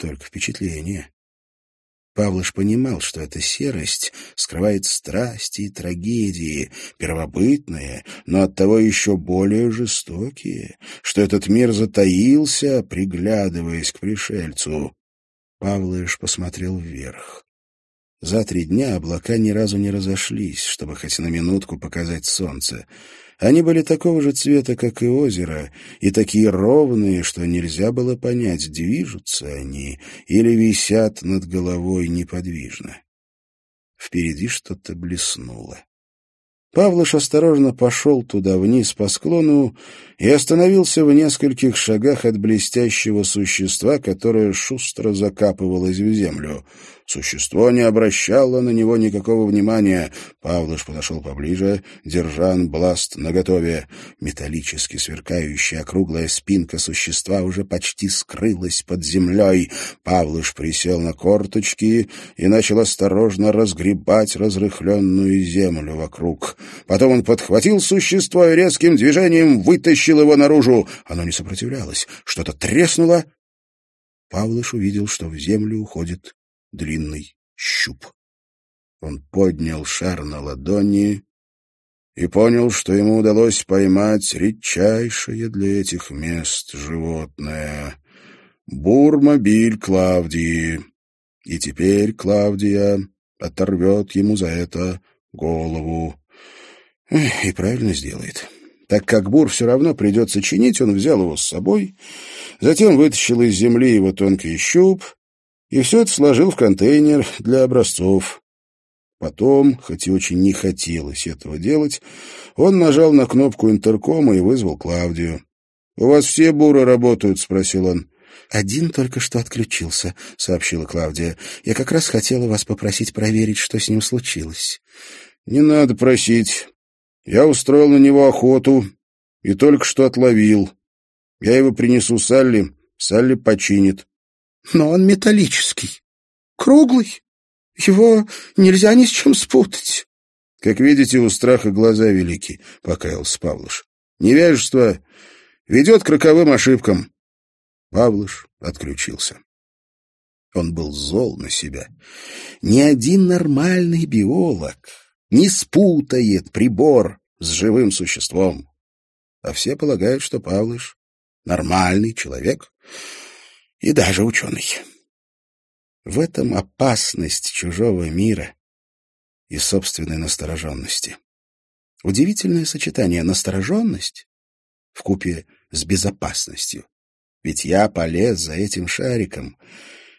только впечатление. Павлыш понимал, что эта серость скрывает страсти и трагедии, первобытные, но оттого еще более жестокие, что этот мир затаился, приглядываясь к пришельцу. Павлыш посмотрел вверх. За три дня облака ни разу не разошлись, чтобы хоть на минутку показать солнце. Они были такого же цвета, как и озеро, и такие ровные, что нельзя было понять, движутся они или висят над головой неподвижно. Впереди что-то блеснуло. Павлыш осторожно пошел туда вниз по склону и остановился в нескольких шагах от блестящего существа, которое шустро закапывалось в землю. Существо не обращало на него никакого внимания. Павлыш подошел поближе, держа бласт наготове. Металлически сверкающая округлая спинка существа уже почти скрылась под землей. Павлыш присел на корточки и начал осторожно разгребать разрыхленную землю вокруг. Потом он подхватил существо и резким движением вытащил его наружу. Оно не сопротивлялось. Что-то треснуло. Павлыш увидел, что в землю уходит длинный щуп. Он поднял шар на ладони и понял, что ему удалось поймать редчайшее для этих мест животное — бурмобиль Клавдии. И теперь Клавдия оторвет ему за это голову. И правильно сделает. Так как бур все равно придется чинить, он взял его с собой, затем вытащил из земли его тонкий щуп и все это сложил в контейнер для образцов. Потом, хоть и очень не хотелось этого делать, он нажал на кнопку интеркома и вызвал Клавдию. «У вас все буры работают?» — спросил он. «Один только что отключился», — сообщила Клавдия. «Я как раз хотела вас попросить проверить, что с ним случилось». «Не надо просить. Я устроил на него охоту и только что отловил. Я его принесу Салли, Салли починит но он металлический, круглый. Его нельзя ни с чем спутать. — Как видите, у страха глаза велики, — покаялся Павлыш. — Невежество ведет к роковым ошибкам. Павлыш отключился. Он был зол на себя. Ни один нормальный биолог не спутает прибор с живым существом. А все полагают, что Павлыш — нормальный человек, и даже ученый. В этом опасность чужого мира и собственной настороженности. Удивительное сочетание настороженность в купе с безопасностью. Ведь я полез за этим шариком,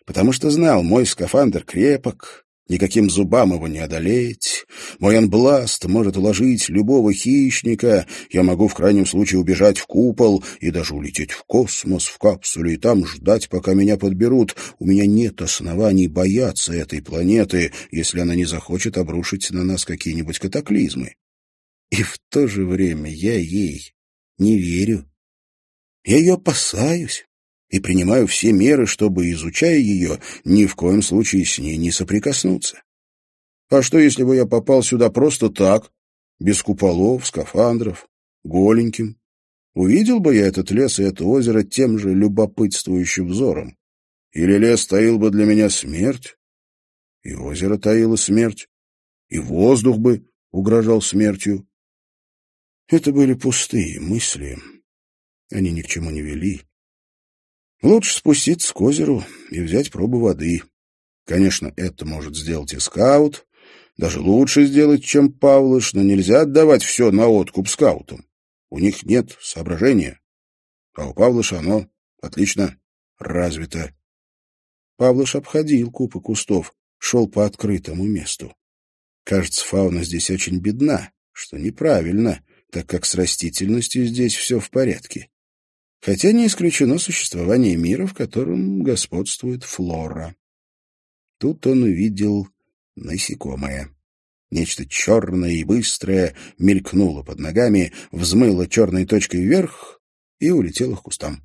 потому что знал, мой скафандр крепок, Никаким зубам его не одолеть. Мой анбласт может уложить любого хищника. Я могу в крайнем случае убежать в купол и даже улететь в космос в капсуле и там ждать, пока меня подберут. У меня нет оснований бояться этой планеты, если она не захочет обрушить на нас какие-нибудь катаклизмы. И в то же время я ей не верю. Я ее опасаюсь и принимаю все меры, чтобы, изучая ее, ни в коем случае с ней не соприкоснуться. А что, если бы я попал сюда просто так, без куполов, скафандров, голеньким? Увидел бы я этот лес и это озеро тем же любопытствующим взором? Или лес таил бы для меня смерть, и озеро таило смерть, и воздух бы угрожал смертью? Это были пустые мысли. Они ни к чему не вели. Лучше спуститься к озеру и взять пробу воды. Конечно, это может сделать и скаут, даже лучше сделать, чем Павлыш, но нельзя отдавать все на откуп скаутам. У них нет соображения. А у Павлыша оно отлично развито. Павлыш обходил купы кустов, шел по открытому месту. Кажется, фауна здесь очень бедна, что неправильно, так как с растительностью здесь все в порядке хотя не исключено существование мира, в котором господствует флора. Тут он увидел насекомое. Нечто черное и быстрое мелькнуло под ногами, взмыло черной точкой вверх и улетело к кустам.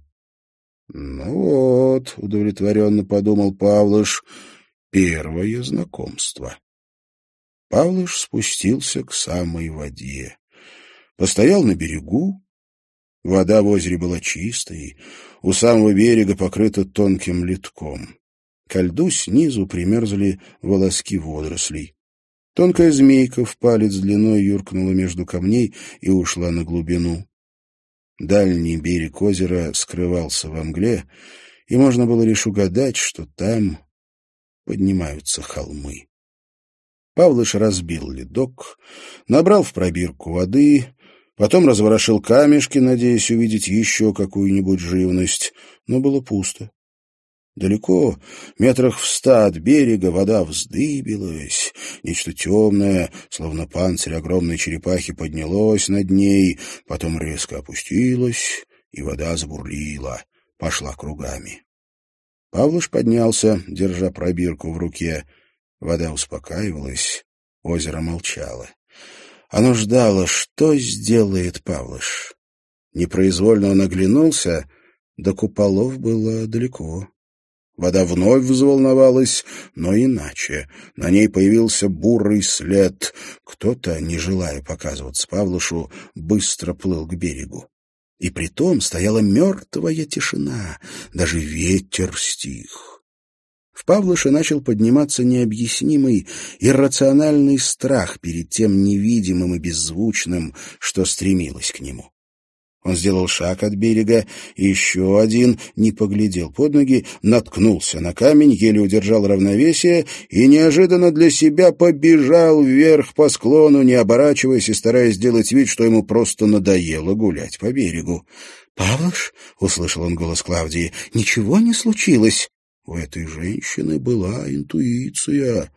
— Ну вот, — удовлетворенно подумал Павлыш, — первое знакомство. Павлыш спустился к самой воде. Постоял на берегу, Вода в озере была чистой, у самого берега покрыта тонким литком. Ко льду снизу примерзли волоски водорослей. Тонкая змейка в палец длиной юркнула между камней и ушла на глубину. Дальний берег озера скрывался во мгле, и можно было лишь угадать, что там поднимаются холмы. Павлыш разбил ледок, набрал в пробирку воды, потом разворошил камешки, надеясь увидеть еще какую-нибудь живность, но было пусто. Далеко, метрах в ста от берега, вода вздыбилась. Нечто темное, словно панцирь огромной черепахи, поднялось над ней, потом резко опустилось, и вода забурлила, пошла кругами. Павлуш поднялся, держа пробирку в руке. Вода успокаивалась, озеро молчало. Оно ждало, что сделает Павлыш. Непроизвольно он оглянулся, до куполов было далеко. Вода вновь взволновалась, но иначе. На ней появился бурый след. Кто-то, не желая показываться Павлушу, быстро плыл к берегу. И притом стояла мертвая тишина, даже ветер стих. В Павлуше начал подниматься необъяснимый, иррациональный страх перед тем невидимым и беззвучным, что стремилось к нему. Он сделал шаг от берега, еще один, не поглядел под ноги, наткнулся на камень, еле удержал равновесие и неожиданно для себя побежал вверх по склону, не оборачиваясь и стараясь сделать вид, что ему просто надоело гулять по берегу. «Павлош?» — услышал он голос Клавдии. «Ничего не случилось?» У этой женщины была интуиция,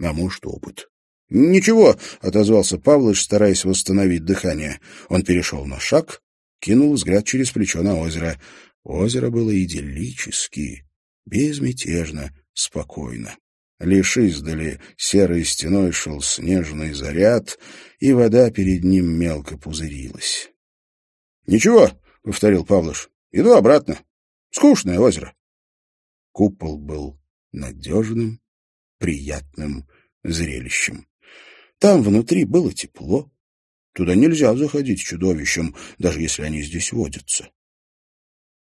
а может, опыт. «Ничего», — отозвался Павлыш, стараясь восстановить дыхание. Он перешел на шаг, кинул взгляд через плечо на озеро. Озеро было идиллически, безмятежно, спокойно. Лишь издали серой стеной шел снежный заряд, и вода перед ним мелко пузырилась. — Ничего, — повторил Павлыш, — иду обратно. Скучное озеро. Купол был надежным, приятным зрелищем. Там внутри было тепло, Туда нельзя заходить чудовищем, даже если они здесь водятся.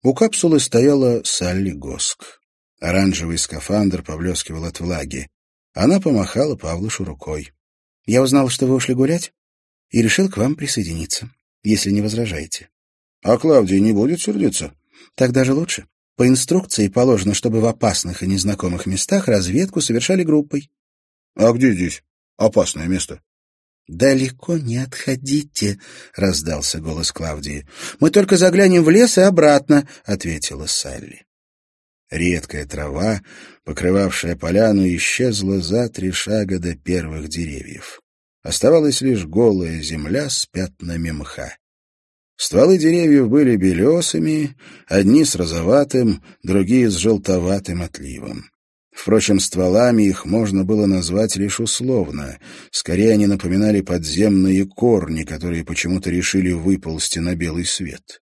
У капсулы стояла Салли Госк. Оранжевый скафандр поблескивал от влаги. Она помахала Павлушу рукой. — Я узнал, что вы ушли гулять, и решил к вам присоединиться, если не возражаете. — А Клавдия не будет сердиться? — Так даже лучше. По инструкции положено, чтобы в опасных и незнакомых местах разведку совершали группой. — А где здесь опасное место? «Далеко не отходите», — раздался голос Клавдии. «Мы только заглянем в лес и обратно», — ответила Салли. Редкая трава, покрывавшая поляну, исчезла за три шага до первых деревьев. Оставалась лишь голая земля с пятнами мха. Стволы деревьев были белесыми, одни с розоватым, другие с желтоватым отливом. Впрочем, стволами их можно было назвать лишь условно. Скорее, они напоминали подземные корни, которые почему-то решили выползти на белый свет.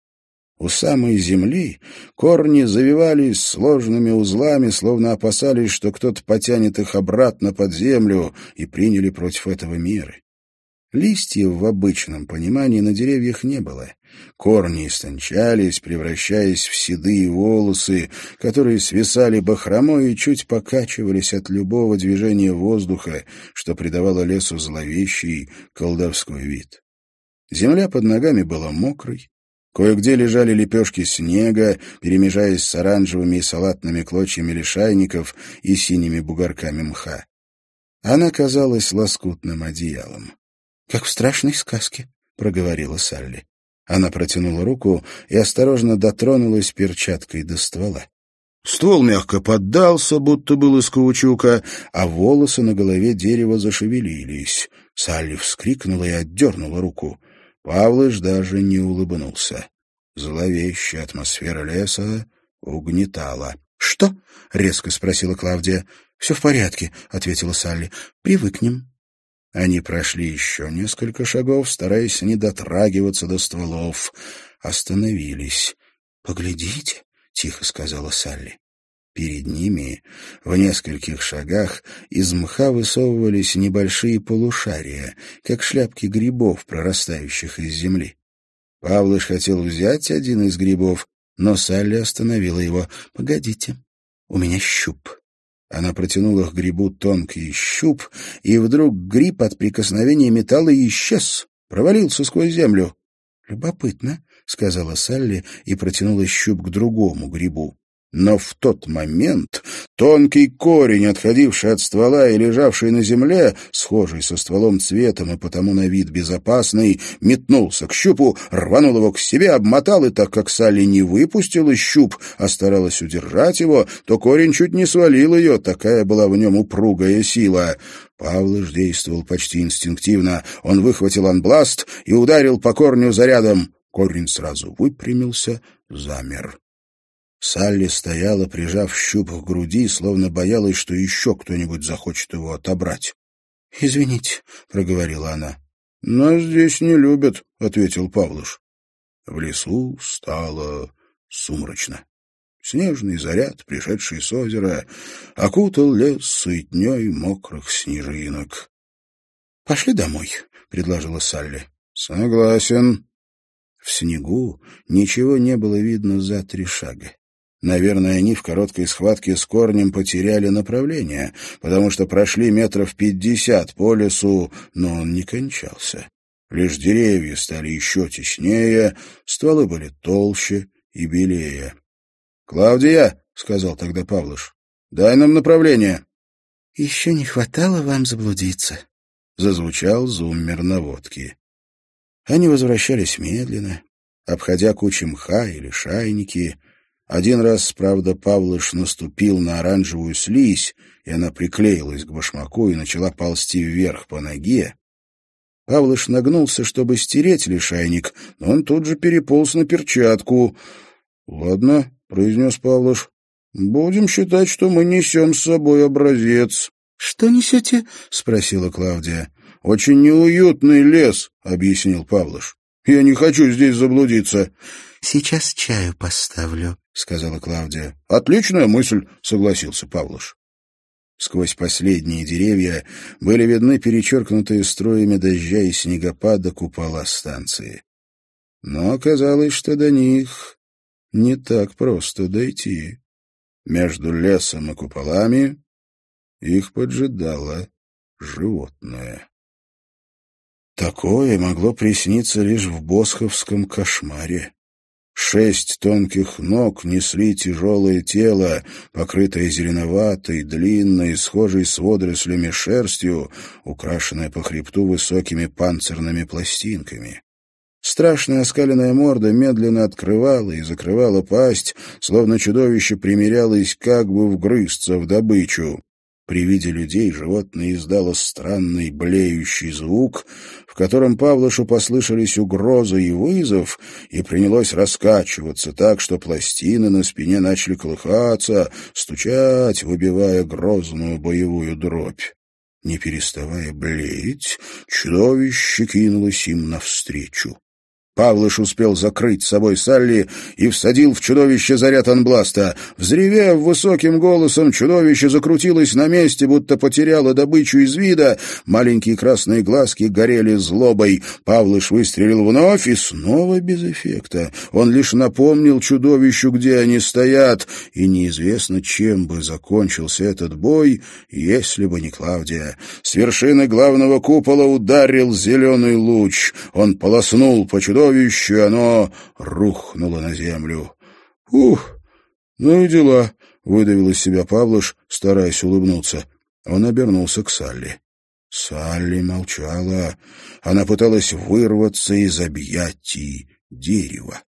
У самой земли корни завивались сложными узлами, словно опасались, что кто-то потянет их обратно под землю, и приняли против этого меры. Листьев в обычном понимании на деревьях не было. Корни истончались, превращаясь в седые волосы, которые свисали бахромой и чуть покачивались от любого движения воздуха, что придавало лесу зловещий колдовской вид. Земля под ногами была мокрой, Кое-где лежали лепешки снега, перемежаясь с оранжевыми и салатными клочьями лишайников и синими бугорками мха. Она казалась лоскутным одеялом. — Как в страшной сказке, — проговорила Салли. Она протянула руку и осторожно дотронулась перчаткой до ствола. Ствол мягко поддался, будто был из каучука, а волосы на голове дерева зашевелились. Салли вскрикнула и отдернула руку. Павлыш даже не улыбнулся. Зловещая атмосфера леса угнетала. — Что? — резко спросила Клавдия. — Все в порядке, — ответила Салли. — Привыкнем. Они прошли еще несколько шагов, стараясь не дотрагиваться до стволов. Остановились. «Поглядите», — тихо сказала Салли. Перед ними, в нескольких шагах, из мха высовывались небольшие полушария, как шляпки грибов, прорастающих из земли. Павлыш хотел взять один из грибов, но Салли остановила его. «Погодите, у меня щуп. Она протянула к грибу тонкий щуп, и вдруг гриб от прикосновения металла исчез, провалился сквозь землю. «Любопытно», — сказала Салли и протянула щуп к другому грибу. Но в тот момент тонкий корень, отходивший от ствола и лежавший на земле, схожий со стволом цветом и потому на вид безопасный, метнулся к щупу, рванул его к себе, обмотал, и так как Салли не выпустила щуп, а старалась удержать его, то корень чуть не свалил ее, такая была в нем упругая сила. Павлыш действовал почти инстинктивно. Он выхватил анбласт и ударил по корню зарядом. Корень сразу выпрямился, замер. Салли стояла, прижав щуп к груди, словно боялась, что еще кто-нибудь захочет его отобрать. — Извините, — проговорила она. — Нас здесь не любят, — ответил Павлуш. В лесу стало сумрачно. Снежный заряд, пришедший с озера, окутал лес суетней мокрых снежинок. — Пошли домой, — предложила Салли. — Согласен. В снегу ничего не было видно за три шага. Наверное, они в короткой схватке с корнем потеряли направление, потому что прошли метров пятьдесят по лесу, но он не кончался. Лишь деревья стали еще теснее, стволы были толще и белее. — Клавдия, — сказал тогда Павлыш, — дай нам направление. — Еще не хватало вам заблудиться, — зазвучал зуммер наводки. Они возвращались медленно, обходя кучи мха или шайники — один раз, правда, Павлыш наступил на оранжевую слизь, и она приклеилась к башмаку и начала ползти вверх по ноге. Павлыш нагнулся, чтобы стереть лишайник, но он тут же переполз на перчатку. — Ладно, — произнес Павлыш, — будем считать, что мы несем с собой образец. — Что несете? — спросила Клавдия. — Очень неуютный лес, — объяснил Павлыш. — Я не хочу здесь заблудиться. — Сейчас чаю поставлю, — сказала Клавдия. — Отличная мысль, — согласился Павлуш. Сквозь последние деревья были видны перечеркнутые строями дождя и снегопада купола станции. Но оказалось, что до них не так просто дойти. Между лесом и куполами их поджидало животное. Такое могло присниться лишь в босховском кошмаре. Шесть тонких ног несли тяжелое тело, покрытое зеленоватой, длинной, схожей с водорослями шерстью, украшенное по хребту высокими панцирными пластинками. Страшная оскаленная морда медленно открывала и закрывала пасть, словно чудовище примерялось как бы вгрызться в добычу. При виде людей животное издало странный блеющий звук, в котором Павлышу послышались угроза и вызов, и принялось раскачиваться так, что пластины на спине начали колыхаться, стучать, выбивая грозную боевую дробь. Не переставая блеять, чудовище кинулось им навстречу. Павлыш успел закрыть с собой Салли и всадил в чудовище заряд анбласта. Взревев высоким голосом, чудовище закрутилось на месте, будто потеряло добычу из вида. Маленькие красные глазки горели злобой. Павлыш выстрелил вновь и снова без эффекта. Он лишь напомнил чудовищу, где они стоят, и неизвестно, чем бы закончился этот бой, если бы не Клавдия. С вершины главного купола ударил зеленый луч. Он полоснул по чудовищу, чудовище, оно рухнуло на землю. «Ух, ну и дела», — выдавил из себя Павлыш, стараясь улыбнуться. Он обернулся к Салли. Салли молчала. Она пыталась вырваться из объятий дерева.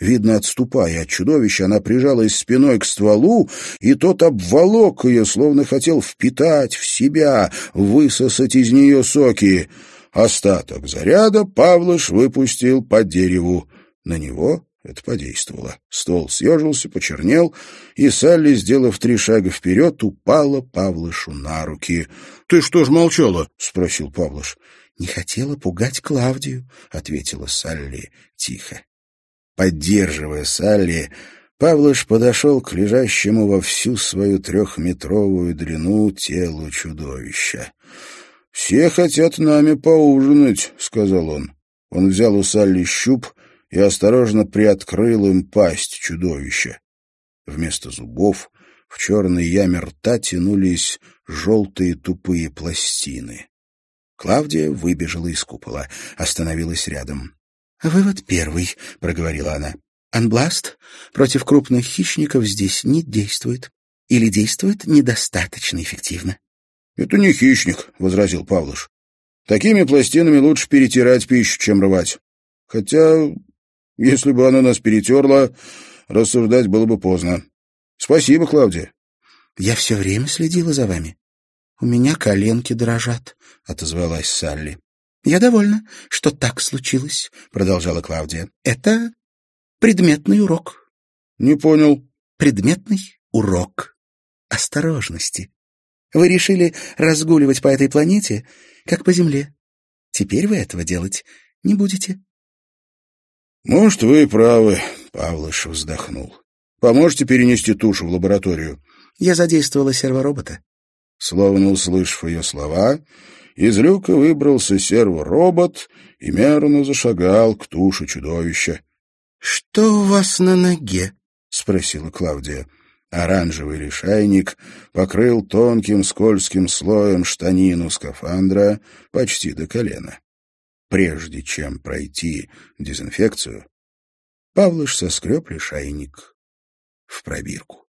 Видно, отступая от чудовища, она прижалась спиной к стволу, и тот обволок ее, словно хотел впитать в себя, высосать из нее соки. Остаток заряда Павлыш выпустил по дереву. На него это подействовало. Ствол съежился, почернел, и Салли, сделав три шага вперед, упала Павлышу на руки. — Ты что ж молчала? — спросил Павлыш. — Не хотела пугать Клавдию, — ответила Салли тихо. Поддерживая Салли, Павлыш подошел к лежащему во всю свою трехметровую длину телу чудовища. «Все хотят нами поужинать», — сказал он. Он взял у Салли щуп и осторожно приоткрыл им пасть чудовища. Вместо зубов В черной яме рта тянулись желтые тупые пластины. Клавдия выбежала из купола, остановилась рядом. «Вывод первый», — проговорила она. «Анбласт против крупных хищников здесь не действует. Или действует недостаточно эффективно». «Это не хищник», — возразил Павлыш. «Такими пластинами лучше перетирать пищу, чем рвать. Хотя, если бы оно нас перетерло, рассуждать было бы поздно. Спасибо, Клавдия». «Я все время следила за вами. У меня коленки дрожат», — отозвалась Салли. «Я довольна, что так случилось», — продолжала Клавдия. «Это предметный урок». «Не понял». «Предметный урок осторожности. Вы решили разгуливать по этой планете, как по Земле. Теперь вы этого делать не будете». «Может, вы и правы», — Павлыш вздохнул. «Поможете перенести тушу в лабораторию?» «Я задействовала серворобота». Словно услышав ее слова, из люка выбрался серворобот и мерно зашагал к туше чудовища. — Что у вас на ноге? — спросила Клавдия. Оранжевый лишайник покрыл тонким скользким слоем штанину скафандра почти до колена. Прежде чем пройти дезинфекцию, Павлыш соскреб лишайник в пробирку.